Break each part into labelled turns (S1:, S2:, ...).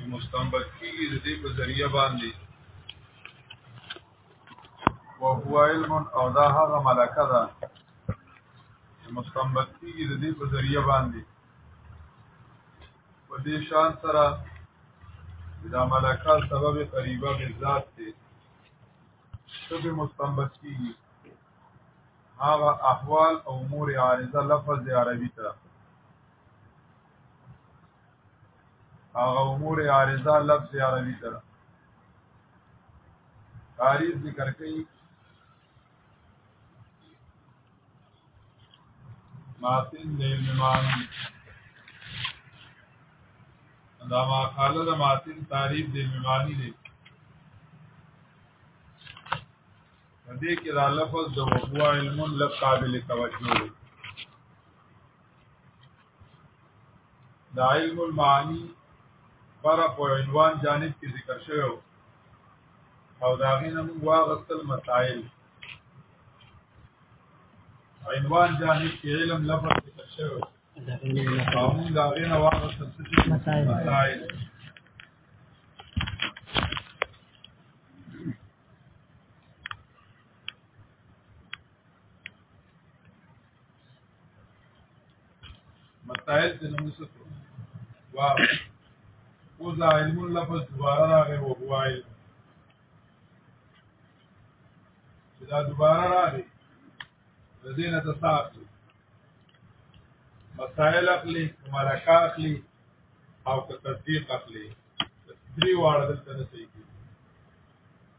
S1: چې مستنبط کیږي د دې په ذریعہ باندې او هو علم او دا هغه ملکه ده چې مستنبط کیږي د دې په ذریعہ باندې په دې شان سره دا ملکه سبب قریبه به ذات دی سبب مستنبط کیږي هغه احوال او امور عارضه لفظ عربی ته هغه امور عارضه لفظ عربي سره تعریف ذکر کړي ماتن نیل معنی دا ما قاله د ماتن تعریف د معنی دی دې کې دا لفظ د وقوع علم لقابل توجه دی د علم المعانی پر په عنوان جانب کې ذکر شوی او دا غینه موږ واغستل مسائل عنوان جانب کې علم لفظ ذکر شوی او موږ دا غینه واغستل مسائل مسائل د نمسو واو او دا علم لفظ دوباره راغی او هو علم چې دا دوباره راغی د دې نه تاسو مسائل اخلي ملکه اخلي او که تصدیق اخلي درې واړه دلته نه صحیح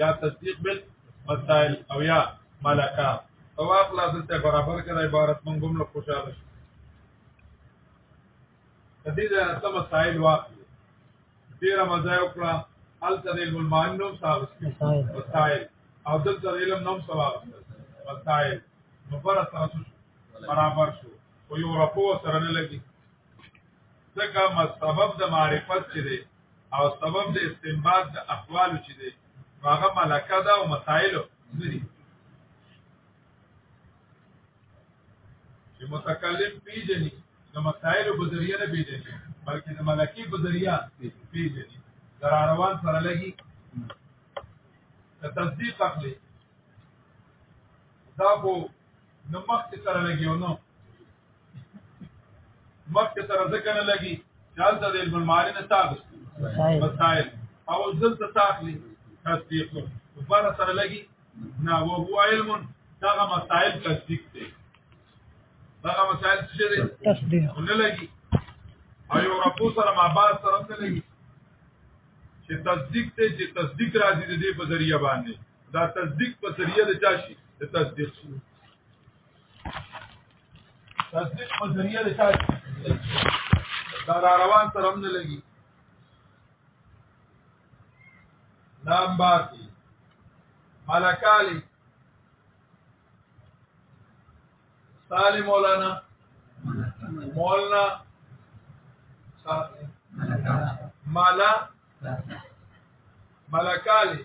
S1: یا تصدیق بل مسائل او یا ملکا طواق لا دلته برابر کړه عبارت مونږ هم له خوشاله شو کدی دا سم مسائل واقع ډیر مزه وکړه ال تدل المعن نو صاحب مسائل او دلته علم نوم سوال مسائل نو پر تاسو برابر شو او یو رپو سره نه لګي ځکه سبب د معرفت چې دی او سبب د استنباط د احوال چې دی هغه ملکه ده او مسائل ندي چې متکلم پیژني د مسائل په ذریعہ نه پیژني بلکې د ملکی په ذریعہ پیژني در روان سره لګي تصدیق اخلي دا په نمخ سره لګي نو مخک سره ذکر نه لګي چال ته د علم المعارف تاسو مسائل او ځل ته تاسو تصدیق پر سره لګي نه او هو علم دا مسائل تصدیق دي دا مسائل څه دي
S2: تصدیق
S1: نه لګي او یو رپو سره ما بعد سره نه لګي چې تصدیق ته چې تصدیق راځي د دې په ذریعہ باندې دا تصدیق په ذریعہ د چا شي د تصدیق شي تصدیق په ذریعہ د چا دا را روان سره هم نه لګي نام باتی ملکالی سالی مولانا مولانا مالا ملکالی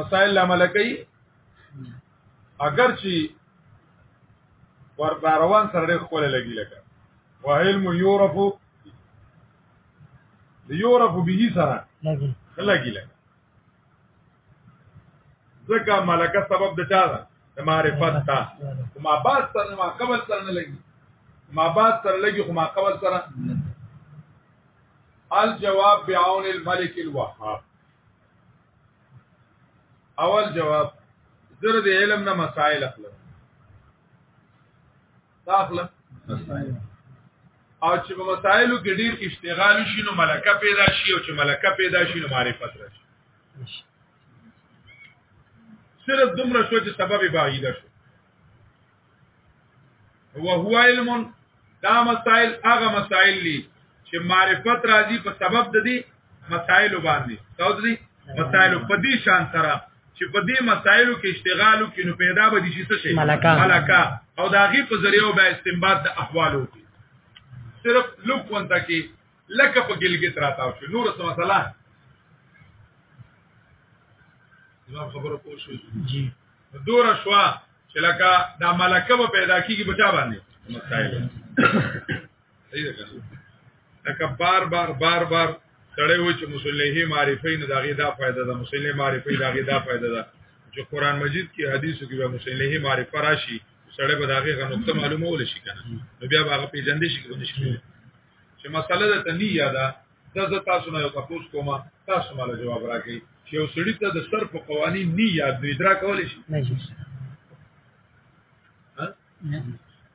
S2: مسائل
S1: لا ملکی اگر چی ور روان سره ډېر خوله لګی لکه وعلم یورف یورف به سره
S2: لګی
S1: لګی لګی ځکه ملکه سبب د چا ده د معرفت تا ما بعد سره ما قبل سره نه لګي ما بعد سره لګي خو ما قبل سره الجواب بعون الملك الوهاب اول جواب زره د علم نه مسائل اخلم دا اخلم مسائل او چې په مسائلو کې ډیر اشتغال شي نو ملکه پیدا شي او چې ملکه پیدا شي نو معرفت راشي صرف دومره شو چې سبب بعیده شو وهو علم دا مسائل هغه مسائل دي چې معرفت راځي په سبب د دې مسائل باندې دا د دې مسائل په دې شان سره چې په دې مسائلو کې اشتغال وکړي نو پیدا به دي چې څه شي ملکا او دا غي په ذریعہ به استنباط د احوال وکړي صرف لوک وانته کې لکه په ګلګت راتاو شو نور څه مسله زما خبره پوه شو
S2: جی
S1: دور شوا چې لکه دا ملکه به پیدا کیږي بچا باندې مسائل صحیح ده کنه لکه بار بار بار بار سړی و چې مصلیه معرفی نه داغه دا فائدہ ده مصلیه معرفی داغه دا فائدہ ده چې قران مجید کې حدیثو کې به مصلیه معرفه راشي سړی به داغه غنوکته معلومه ول شي کنه نو بیا هغه پیجندې شي کنه شي چې مسله ده تنیه ده دا زه تاسو نه یو تاسو کوم تاسو مال جواب راکړي چې یو سړی ته د صرف قوانین نه یاد نه درا کول شي
S2: نه
S1: شي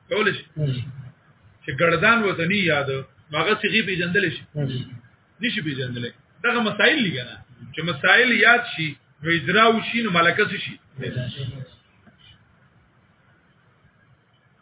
S1: کول شي چې ګردان وته نه یاد هغه څه غي پیجندل شي نشي پیجندل دغه مسائل لګنه چې مسائل یاد شي نو اجرا وشي نو ملکه شي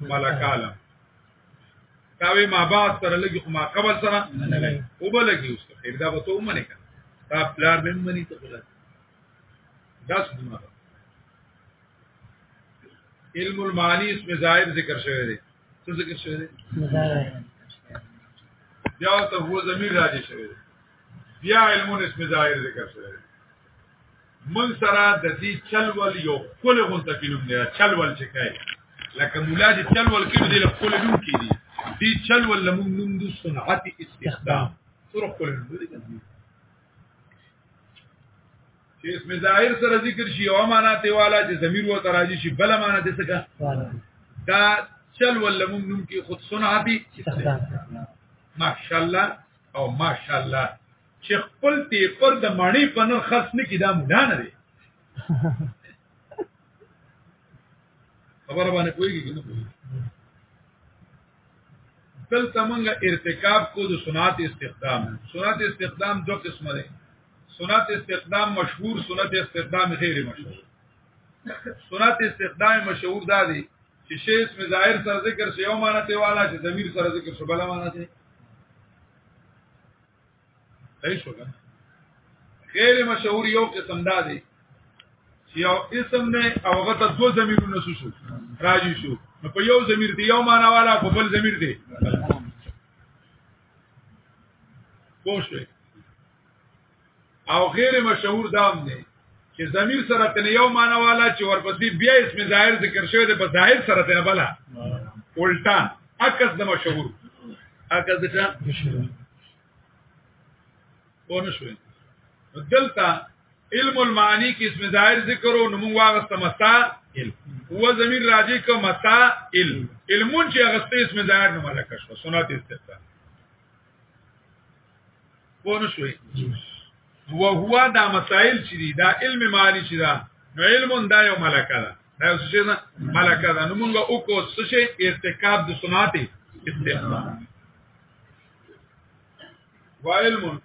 S1: ملکاله تاوی ما بعد سره لګي خو ما قبل سره
S2: نه لګي
S1: او بل لګي اوس خیر دا به ته ومنې کنه تا پلار به منی ته خلاص دا څنګه علم المعانی اس میں ظاہر ذکر شوی دی څه ذکر شوی دی بیا ته هو ضمیر راځي شوی دی بیا علم اس میں ظاهر ذکر شوی من سره د دې چلول یو کول غونته کینوم نه چلول چې کوي لکه مولا دې چلول کې دې خپل نوم کې دي دې چلول لمون نوم د صنعت استخدام سره خپل نوم دې چې اسم ظاهر سره ذکر شي او معنا ته والا چې ضمیر و تراجی شي بل معنا دې څه دا چلول لمون نوم کې خود صنعت
S2: استخدام
S1: ماشاءالله او ماشاءالله چې خپل پیپر د ماڼۍ په نر خرڅ نه کی دا مولا نه دی خبره باندې کوي کې نه دلته موږ ارتکاب کو د سنت استخدام سنت استخدام دو قسمه ده سنت استخدام مشهور سنت استخدام غیر مشهور سنت استخدام مشهور دا دی چې شی اسم ظاهر سره ذکر شی او معنی ته والا چې ضمیر سره ذکر شی بل معنی ته صحیح شو کنه غیر مشهور یو قسم دا دی چې یو اسم نه او هغه ته دوه ضمیرونه شو شو راځي شو نو په یو ضمیر دی یو معنا والا په بل ضمیر دی پوښتنه او غیر مشهور دام دی چې ضمیر سره تن یو معنا والا چې ورپسې بیا اسم ظاهر ذکر شوی دی په ظاهر سره تن بلا الټا عکس د مشهور عکس د چا ونه شوی دلته علم المعانی کې اسم ظاهر ذکر او نمو واغست مسائل هو ضمیر راځي کوم مسائل علمون چې غسته اسم ظاهر نه ملک شو سنت استفاده پوه شوي هو هو دا مسائل چې دي دا علم مالی چې دا نو علم دا یو ملکه ده دا یو څه نه ملکه ده نو موږ او کو څه شي ارتکاب د سنت استحباب و علم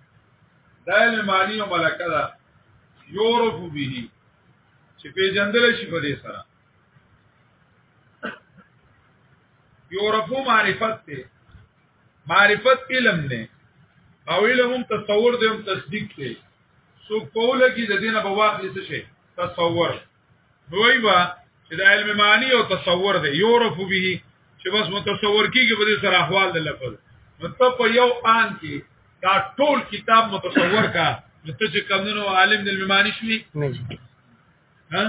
S1: دا علم مالی او ملکه ده یورف به چې په جندل شي په دې سره یورفو معرفت ته معرفت علم نه او علم هم تصور دی هم تصدیق دی سو کوله کې د دینه په واقع څه شي تصور دوی با چې د علم معنی او تصور دی یورف به چې بس متصور کیږي په دې سره احوال د لفظ مطلب په یو آن کې دا ټول کتاب متصور کا نو ته چې کمونو عالم د علم معنی شوي ها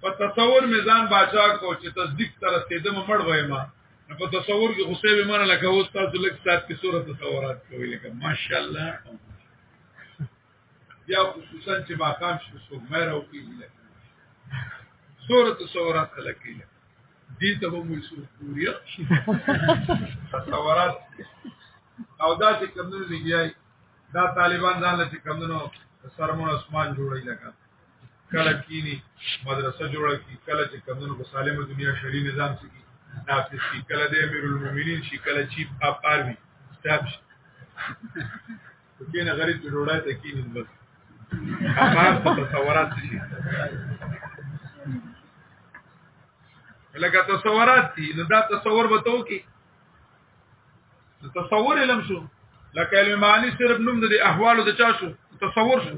S1: په تصور مې ځان باچا کو چې تصدیق تر رسیدم مړ وایم نو په تصور کې غصه به مانه لکه اوس تاسو لک سات کې صورت تصورات کوي لکه ماشاءالله یا خصوصا چې ماقام شو سو مې راو کې لکه صورت تصورات لکه لکه دې ته مو یې سو پوریا تصورات او دا چې کوم نه لګیای دا طالبان ځان لته کمونو سرمون اسمان جوړی لګا کله کینی مدرسه جوړه کی کله چې کمونو په سالمه دنیا شری نظام سکی نافذ کی کله د امیر المؤمنین شي کله چیپ اپ آرمی سټاپ شي کینه غریب جوړای ته کینی بس خبر ته تصورات شي لکه تصورات دي نو دا تصور وته کی تصور علم شو لکه علم معنی صرف نوم د احوالو د چا شو تصور شو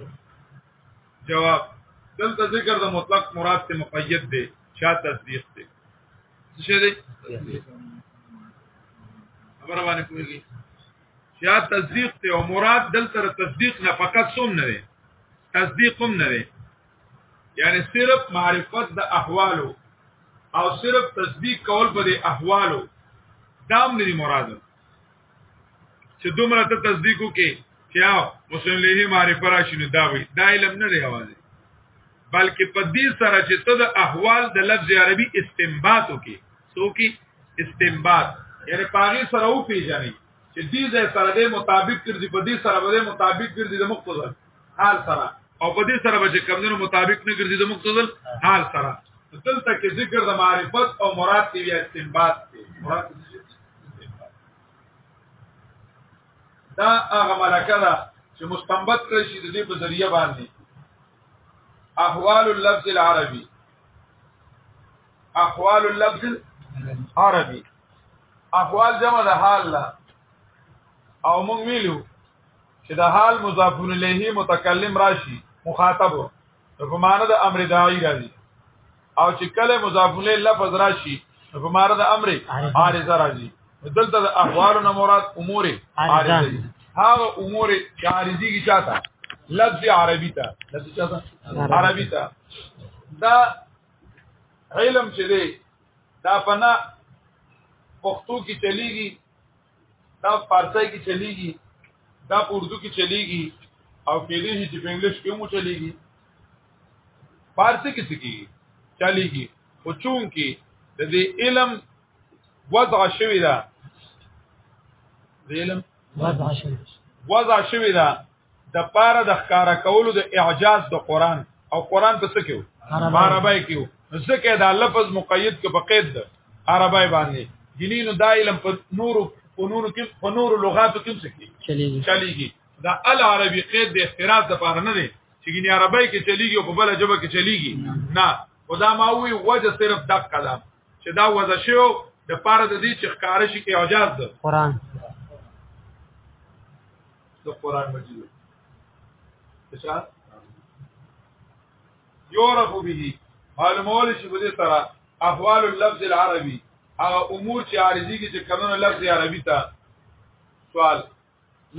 S1: جواب دلته ذکر د مطلق مراد ته مقید دی چا تصدیق دی څه دی خبر باندې کوي چا تصدیق ته او مراد دلته تصدیق نه فقط سوم نه دی تصدیق هم نه دی یعنی صرف معرفت د احوالو او صرف تصدیق کول په دې احوالو دام نه دی مراد چې دومره ته تصدیق وکې چې او مسلم له معرفت راشي نو دا وي دا علم نه دی حواله بلکې په دې سره چې ته د احوال د لفظ عربي استنباط وکې سو کې استنباط یعنی پاغي سره او پیژنې چې دې ځای سره دې مطابق ګرځي په دې سره به مطابق ګرځي د مقتضل حال سره او په دې سره به چې کمونو مطابق نه ګرځي د مقتضل حال سره دلته کې ذکر د معرفت او مراد دی یا استنباط دی مراد دا هغه ملکه ده چې مستنبط کړی شي د دې په ذریعہ باندې احوال اللفظ العربي احوال اللفظ العربي احوال جمع د حال لا او مونږ ویلو چې د حال مضاف الیه متکلم راشي مخاطب په معنی د امر داعی راځي او چې کله مضاف الیه لفظ راشي په معنی د امر عارض راځي دلته د احوال نه مراد امور عارضه هغه امور چې عارضي کی چاته لفظ عربي ته لفظ چاته عربي ته دا علم چې دی دا پنا پښتو کې چلیږي دا فارسی کې چلیږي دا اردو کې چلیږي او کېدې شي چې په انګلیش کې مو چلیږي فارسی کې څه کیږي چلیږي او چون کې د دې علم وضع شوی دا د علم
S2: وضع شوی
S1: وضع شوی دا د پاره د ښکارا کولو د اعجاز د قران او قران په څه کې عربی کې ځکه دا لفظ مقید کې په قید ده عربی باندې جنینو دا علم په نورو په نورو کې په نورو لغاتو کې څه کې
S2: چلیږي
S1: چلیږي دا العربی قید د احتراز د پاره نه دی چې ګنې عربی کې چلیږي او په بل ژبه کې چلیږي نه خدا ما وی وجه صرف دق کلام چې دا وځه شو د پاره د دې چې ښکارا شي کې اعجاز ده
S2: قران
S1: د قران مجید اچھا یورف به معلومول شي په دې سره احوال اللفظ العربي هغه امور چې عارضي کې چې کمنو لفظ عربي ته سوال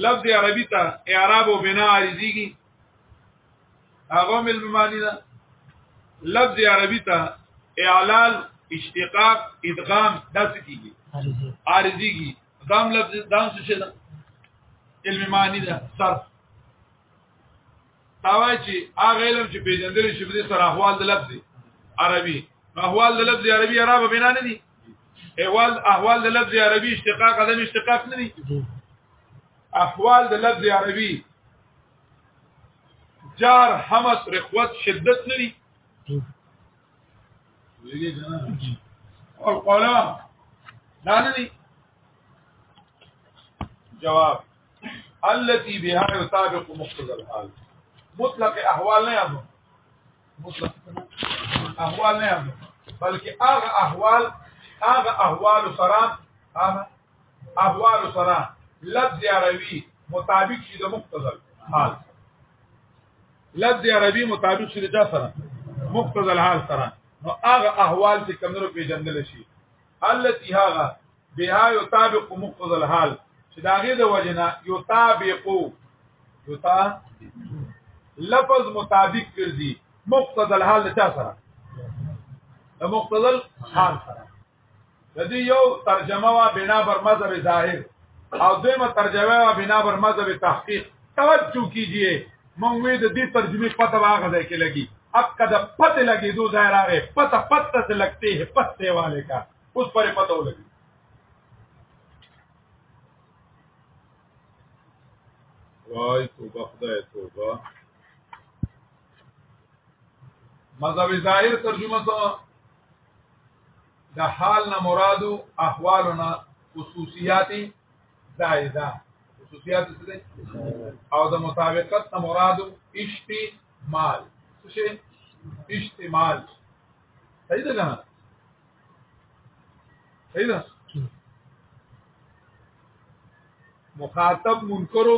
S1: لفظ عربي ته اعراب او بنا عارضي کې هغه مل معنی ده لفظ عربي ته اعلال اشتقاق ادغام داسې کیږي عارضي کې دام لفظ دام څه شي ده علم معنی ده صرف تاوای چې هغه علم چې پیژندل شي په دې سره احوال د لفظ عربي احوال د لفظ عربي عربه بنا نه دي احوال احوال د لفظ عربي اشتقاق عدم اشتقاق نه دي احوال د لفظ عربي جار حمس رخوت شدت نه دي
S2: ویلې
S1: کنه او قولا دا نه دي جواب التي بها يطابق مقتضى الحال مطلق احوال نه یادو مطلق احوال نه یادو بلکې هغه احوال هغه احوال سره هغه احوال سره لفظ عربي مطابق شي د مقتضى الحال لفظ عربي مطابق شي دا سره مقتضى الحال سره نو هغه احوال چې کمنو پیژندل شي التي هغه بها يطابق مقتضى الحال چې دا غي د وجنا يطابق يطا لفظ مطابق ګرځي مقتضى الحال چا سره د مقتضى الحال سره د دې یو ترجمه وا بنا بر مذهب ظاهر او دویمه ترجمه وا بنا بر مذهب تحقیق توجه کیجئے مونږ وی د دې ترجمه پته واغه ځای کې لګي اپ کده پته لګي دو ځای راغې پته پته څه لګته ہے پته والے کا اوس پر پته ولګي وای توبه خدای توبه مذهب ظاهر ترجمه سره د حال نه مراد احوالنا خصوصیات زائده خصوصیات څه او د مطابقت نه مراد اشتمال څه اشتمال صحیح ده کنه صحیح ده مخاطب منکرو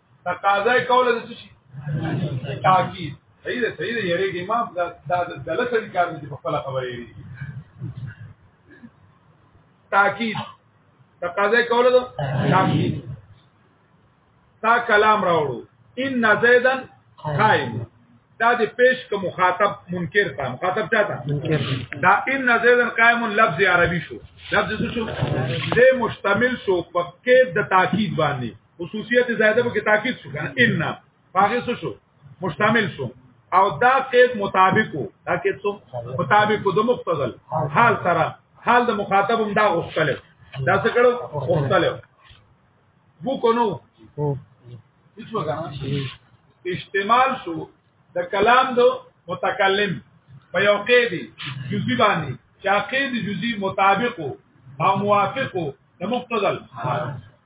S1: تقاضا کوله د شي تاکید صحیح ده صحیح ده یری کې ما دا د دلته د کار دي په خپل خبره یری تاکید تقاضا کوله د تاکید تا کلام راوړو ان زیدن قائم دا د پیش کو مخاطب منکر تا مخاطب چاته
S2: منکر
S1: دا ان زیدن قائم لفظ عربي شو لفظ شو دې مشتمل شو پکې د تاکید باندې خصوصیت زائده په تاکید شو کنه ان باغې څه شو مشتمل شو او دا قید مطابق وو دا قید څو مطابق د مقتضل حال سره حال د مخاطب هم دا غوښتل دا څه کړو غوښتل وو کو نو هیڅ وګانه استعمال شو د کلام دو متکلم په یو قید جزئی باندې چې قید جزئی مطابق او موافق د مقتضل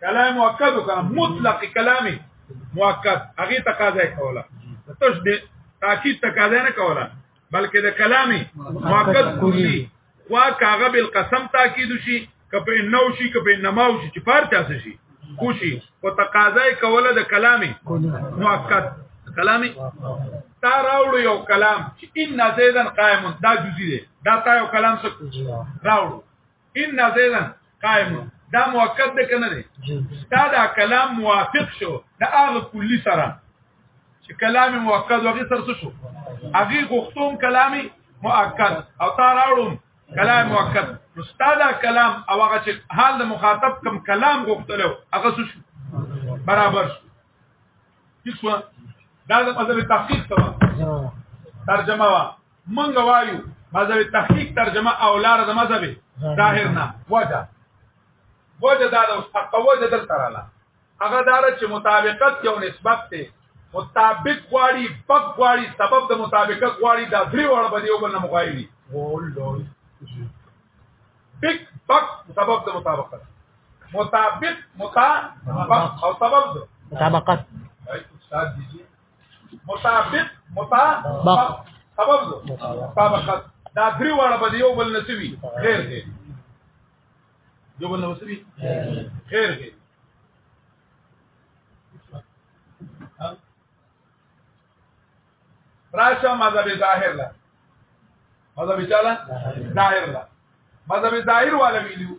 S1: کلام مؤکد کلام مطلق کلام مؤکد هغه تقاضا کوله تش دې تاکید تقاضا نه کوله بلکې د کلام مؤکد کلی وا کاغه بل قسم تاکید شي کپه نو شي کپه نماو شي چې پار چاسه شي کوشي او تقاضا کوله د
S2: کلام
S1: مؤکد کلام تا راوړو یو کلام چې ان زیدن قائم دا جزئی دی دا تا یو کلام څه راوړو ان زیدن قائم دا موقت ده کنه
S2: ده
S1: دا دا کلام موافق شو دا هغه کلی سره چې کلام موقت وغه سره شو هغه غختوم کلامي مؤکد او تا راړم کلام مؤکد نو ستاده کلام او هغه چې حال د مخاطب کم کلام غوښتلو هغه څه شو برابر شو هیڅ دا د مذهب تحقیق سره ترجمه وا منګ وایو مذهب تحقیق ترجمه او لار د مذهب ظاهر نه وجه وجه دا د حق وجه دلته رااله هغه دار چې مطابقت یو نسبت ته مطابق غواړي پک غواړي سبب د مطابقت غواړي دا درې وړه به یو بل نه مغایري ګول ډول پک پک سبب د مطابقت مطابق مطابق او سبب
S2: مطابقت
S1: استاد دیجیے مطابق مطابق سبب مطابقت دا درې واړه به یو بل نسوي خیر دی یو بل نسوي خیر دی راشه مذهب ظاهر لا مذهب چاله ظاهر لا مذهب ظاهر والا ویلو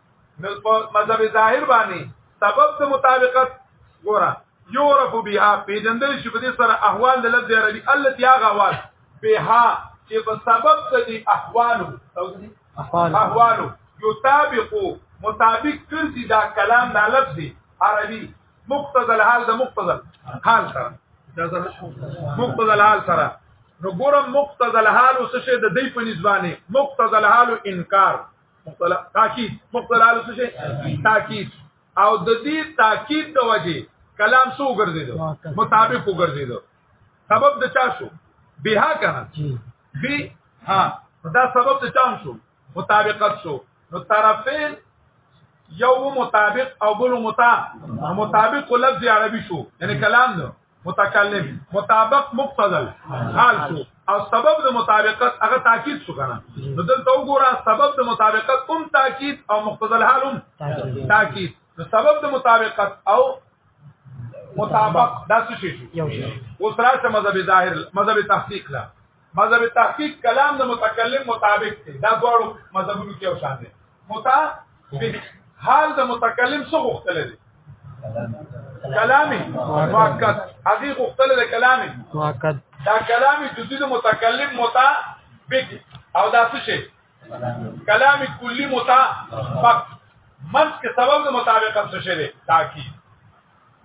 S1: نو په مذهب ظاهر باندې سبب د مطابقت ګوره یورف بها پیجندل شي په دې سره احوال د لفظ عربي التي هغه واس بها چې په سبب د دې احوالو احوالو یطابقو مطابق ګرځي دا کلام دا لفظ عربي مقتضى الحال دا مقتضى حال سره دا مقتضى الحال سره نو ګورم مقتضى الحال وسشه د دې په نسبانه مقتضى الحال انکار مختلف تاکید مختلف څه شي تاکید او د دې تاکید د وجه کلام سو ګرځیدو مطابق وګرځیدو سبب د چا شو بها کنه بی ها دا سبب د چا شو مطابقت شو نو طرفین یو مطابق او بل مطابق مطابق لفظ عربي شو یعنی کلام نو متکلم مطابق مقتضل حال شو او سبب د مطابقت هغه تاکید شو کنه نو دلته وګوره سبب د مطابقت هم تاکید او مقتضل حال هم
S2: تاکید
S1: نو سبب د مطابقت او مطابق دا څه شي اوس راځه مذهب ظاهر مذهب تحقیق لا مذهب تحقیق کلام د متکلم مطابق دی دا دواړو مذهبونو کې او شان دي مطابق حال د متکلم څه غوښتل دي کلامي مؤکد هغه غوښتل د کلامي
S2: مؤکد
S1: دا کلامي جدي د متکلم مطابق او دا څه شي کلامي کلی مطابق منځ کې سبب د مطابقت څه شي تاکي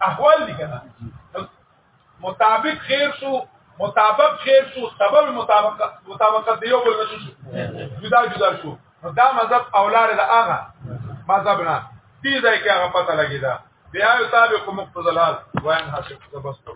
S1: احوال دي کنه مطابق خیر شو مطابق خیر شو سبب مطابق مطابقت دیو بل نشو جدا جدا شو دا مذهب اولار د هغه مذهب نه دې ځای کې هغه پته لګی دا بیا یو تابع کوم مقتضلال وان حاصل تبسط